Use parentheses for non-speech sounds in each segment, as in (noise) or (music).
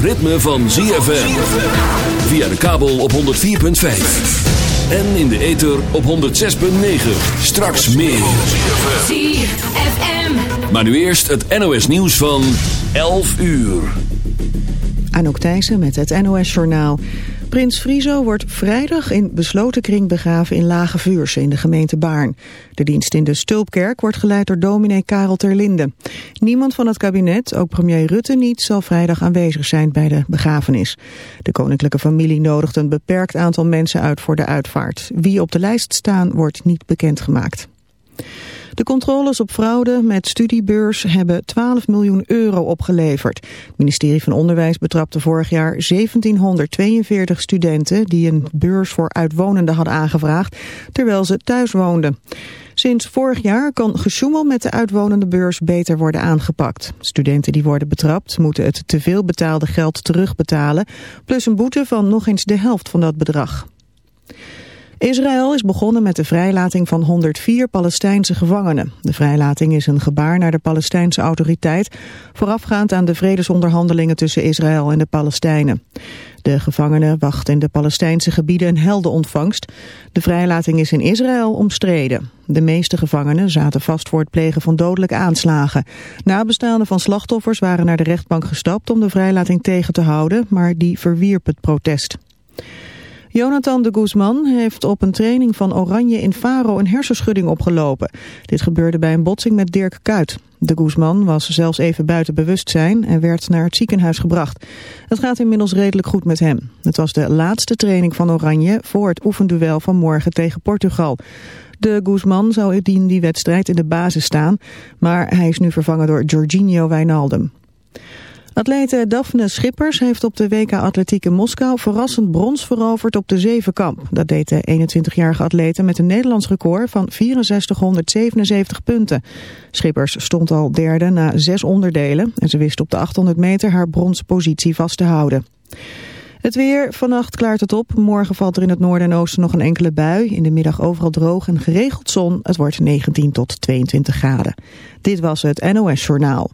ritme van ZFM. Via de kabel op 104.5. En in de ether op 106.9. Straks meer. ZFM. Maar nu eerst het NOS nieuws van 11 uur. Anouk Thijssen met het NOS-journaal. Prins Friso wordt vrijdag in besloten kring begraven in Lage Vuurse in de gemeente Baarn. De dienst in de Stulpkerk wordt geleid door dominee Karel Terlinde. Niemand van het kabinet, ook premier Rutte niet, zal vrijdag aanwezig zijn bij de begrafenis. De koninklijke familie nodigt een beperkt aantal mensen uit voor de uitvaart. Wie op de lijst staan wordt niet bekendgemaakt. De controles op fraude met studiebeurs hebben 12 miljoen euro opgeleverd. Het ministerie van Onderwijs betrapte vorig jaar 1742 studenten die een beurs voor uitwonenden hadden aangevraagd, terwijl ze thuis woonden. Sinds vorig jaar kan gesjoemel met de uitwonende beurs beter worden aangepakt. Studenten die worden betrapt moeten het teveel betaalde geld terugbetalen, plus een boete van nog eens de helft van dat bedrag. Israël is begonnen met de vrijlating van 104 Palestijnse gevangenen. De vrijlating is een gebaar naar de Palestijnse autoriteit... voorafgaand aan de vredesonderhandelingen tussen Israël en de Palestijnen. De gevangenen wachten in de Palestijnse gebieden een heldenontvangst. De vrijlating is in Israël omstreden. De meeste gevangenen zaten vast voor het plegen van dodelijke aanslagen. Nabestaanden van slachtoffers waren naar de rechtbank gestapt om de vrijlating tegen te houden... maar die verwierp het protest. Jonathan de Guzman heeft op een training van Oranje in Faro een hersenschudding opgelopen. Dit gebeurde bij een botsing met Dirk Kuyt. De Guzman was zelfs even buiten bewustzijn en werd naar het ziekenhuis gebracht. Het gaat inmiddels redelijk goed met hem. Het was de laatste training van Oranje voor het oefenduel van morgen tegen Portugal. De Guzman zou in die wedstrijd in de basis staan, maar hij is nu vervangen door Jorginho Wijnaldum. Atlete Daphne Schippers heeft op de WK Atletiek in Moskou verrassend brons veroverd op de zevenkamp. Dat deed de 21-jarige atlete met een Nederlands record van 6477 punten. Schippers stond al derde na zes onderdelen en ze wist op de 800 meter haar bronspositie vast te houden. Het weer, vannacht klaart het op. Morgen valt er in het noorden en oosten nog een enkele bui. In de middag overal droog en geregeld zon. Het wordt 19 tot 22 graden. Dit was het NOS Journaal.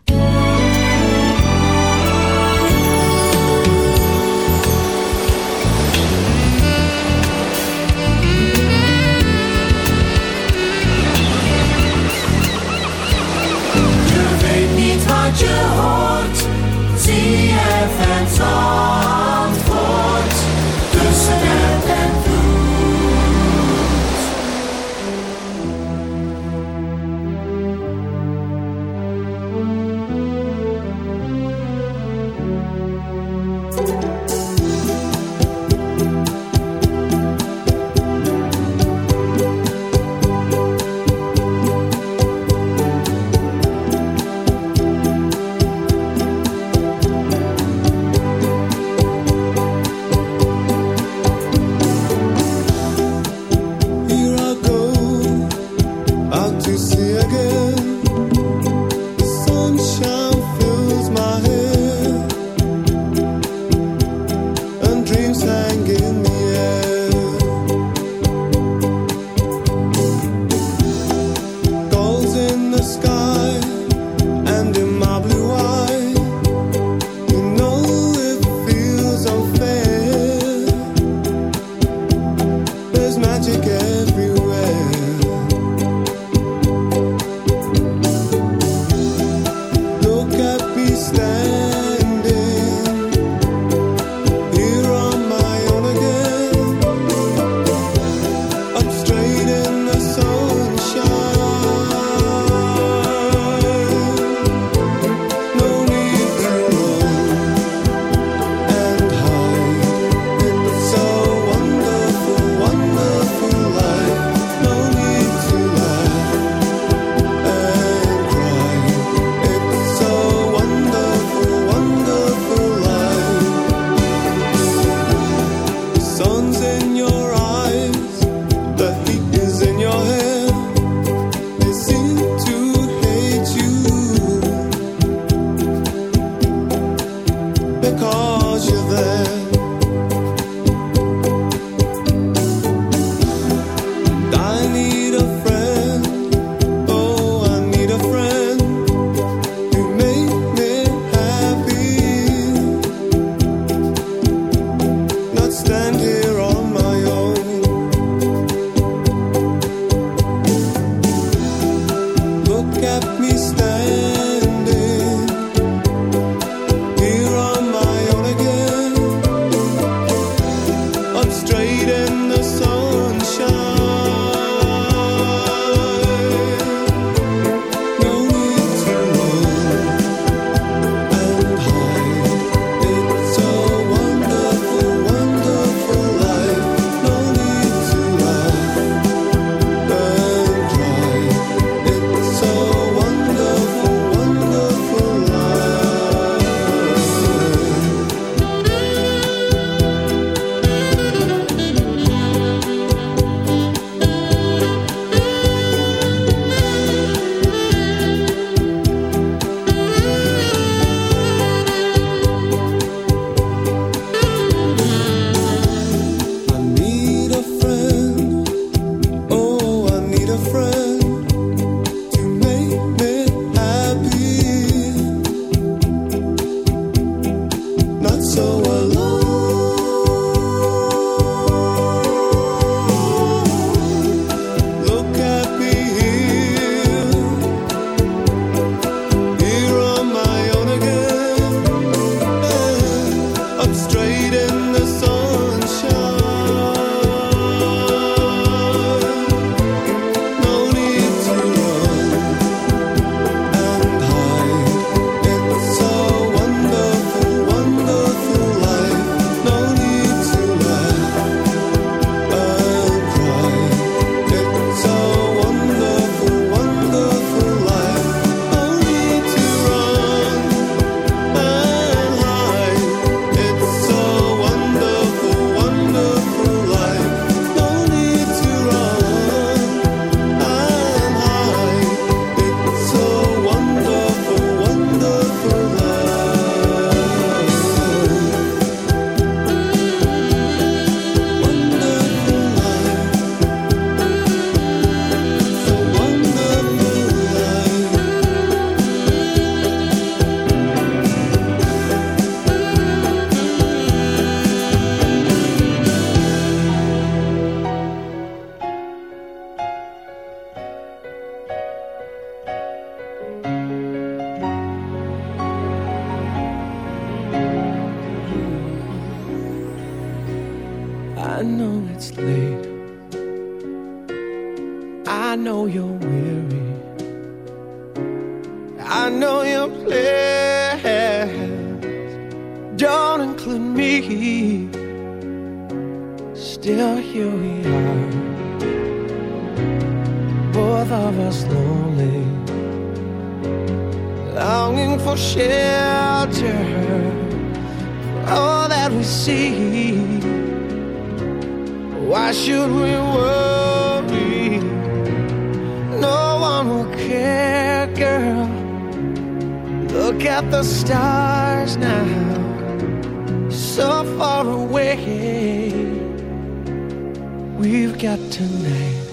we've got tonight.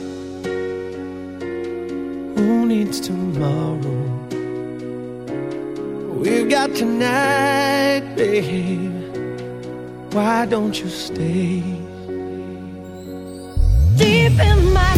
Who needs tomorrow? We've got tonight, babe. Why don't you stay deep in my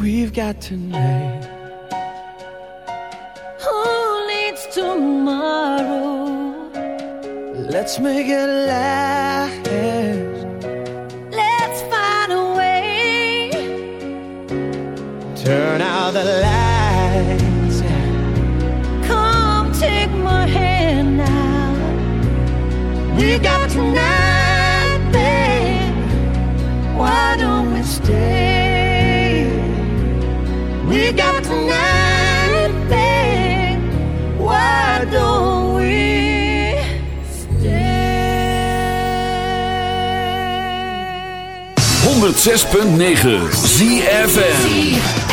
we've got tonight. Who needs tomorrow? Let's make it last. Let's find a way. Turn out the lights. Come take my hand now. We've got tonight. 106.9 ZFN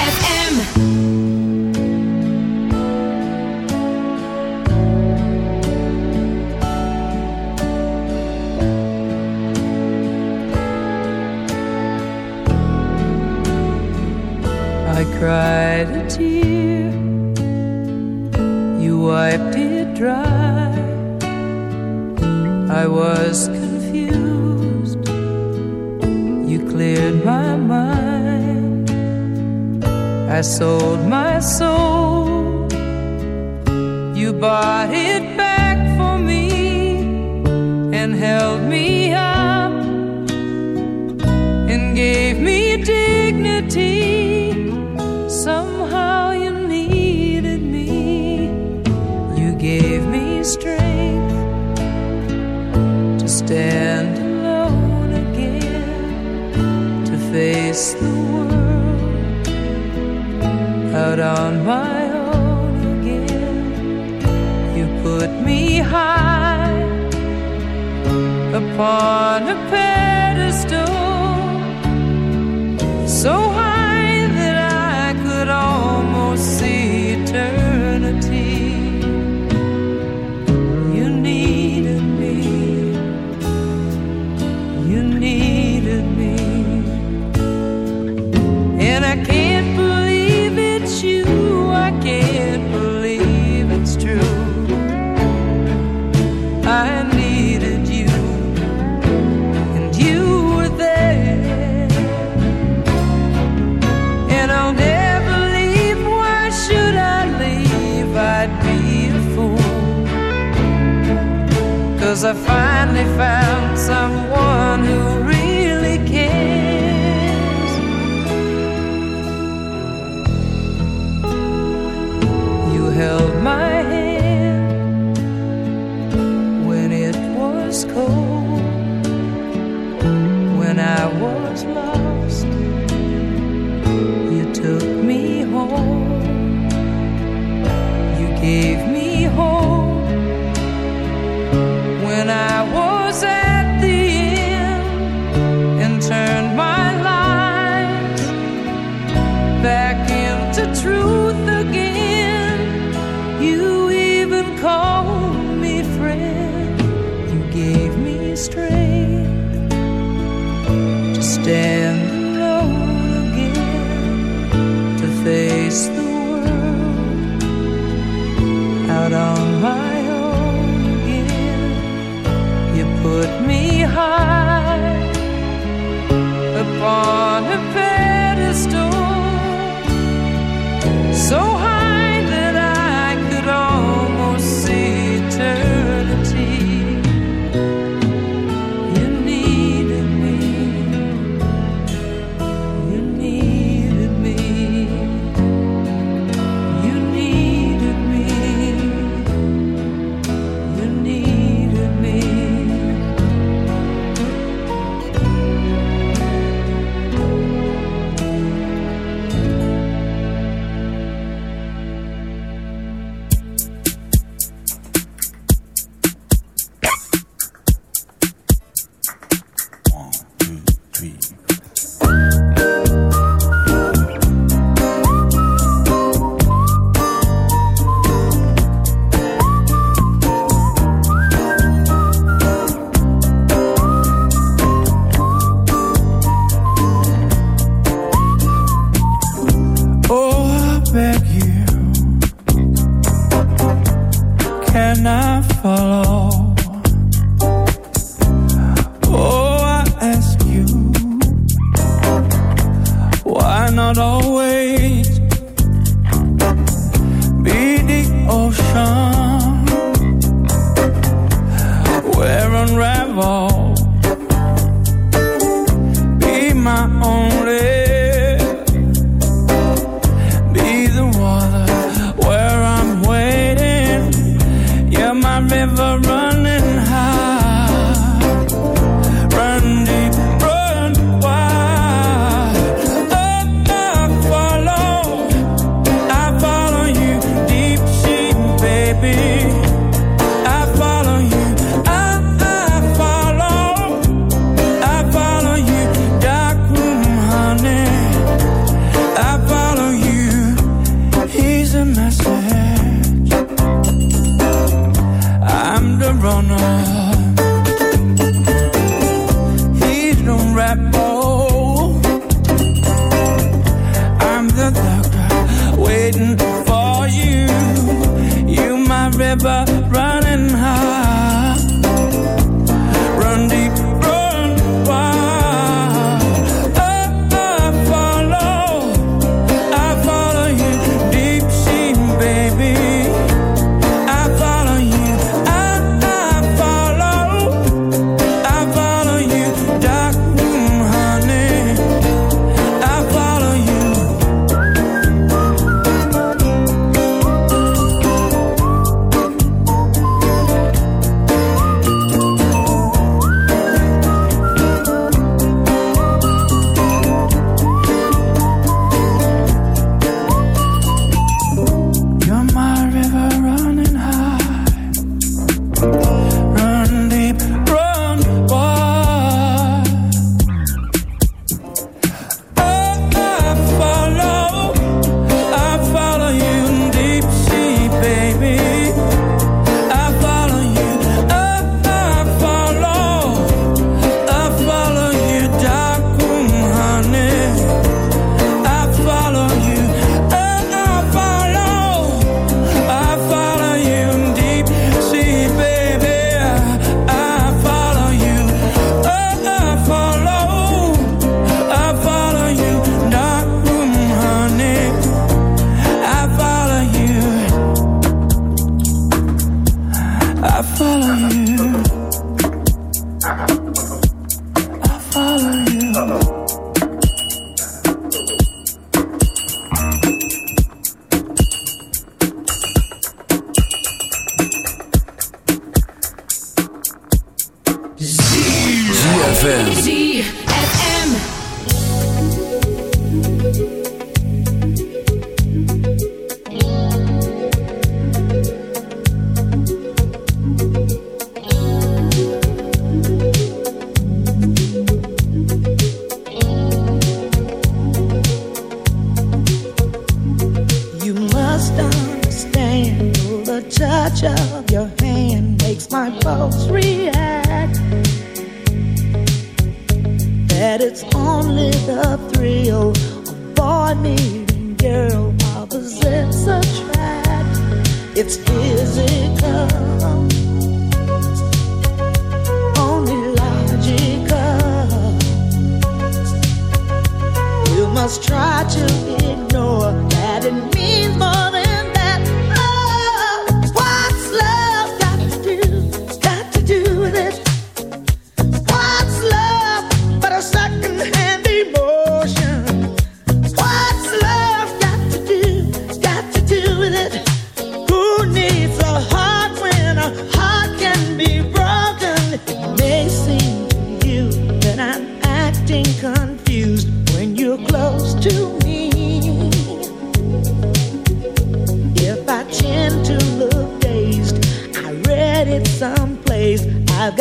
cried a tear. You wiped it dry. I was my mind. I sold my soul. You bought it back for me and held me up and gave me dignity. high upon a pedestal. Cause I finally found some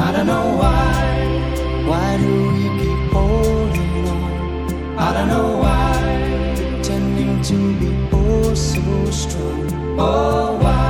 I don't know why. Why do we keep holding on? I don't know why. Pretending to be oh so strong. Oh, why?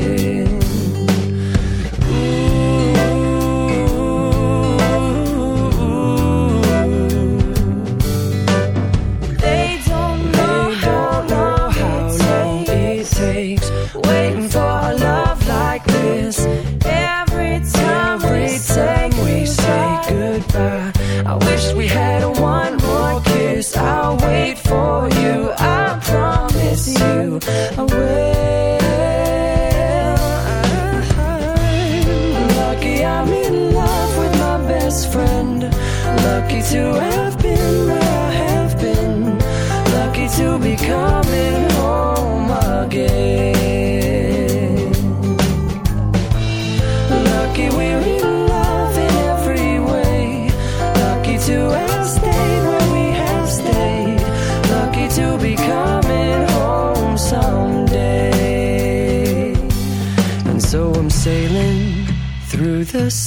Goodbye, I wish we had one more kiss. I'll wait for you. I promise you, I will. Lucky I'm in love with my best friend. Lucky to have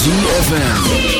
ZFM.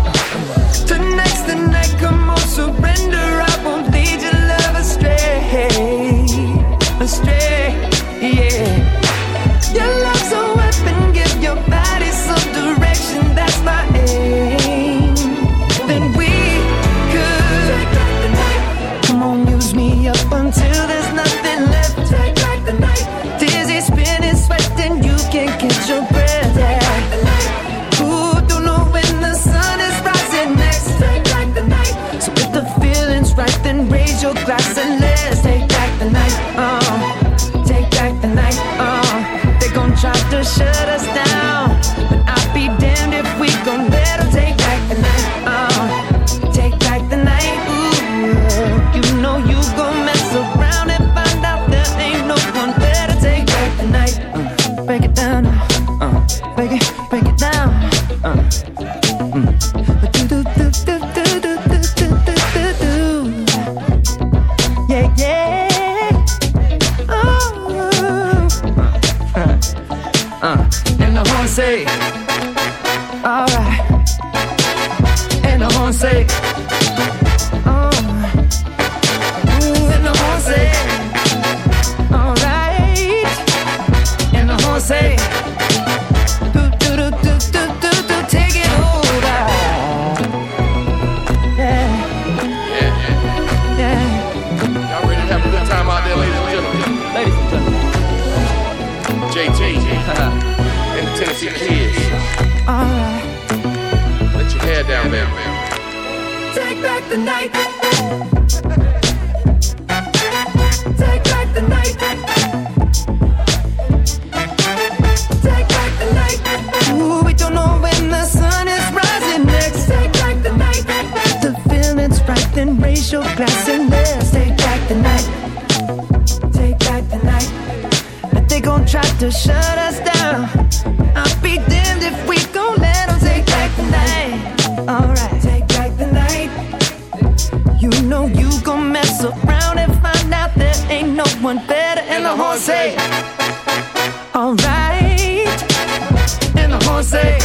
Astray. Gentlemen. (laughs) And the Tennessee Kids. Alright. Let your hair down, man. Take back the night. Take back the night. Take back the night. Ooh, we don't know when the sun is rising next. Take back the night. The feeling's right, then raise your glass and let's take But they gon' try to shut us down. I'll be damned if we gon' let 'em take back the night. Alright, take back the night. You know you gon' mess around and find out there ain't no one better. And the horn say, alright. And the horn say,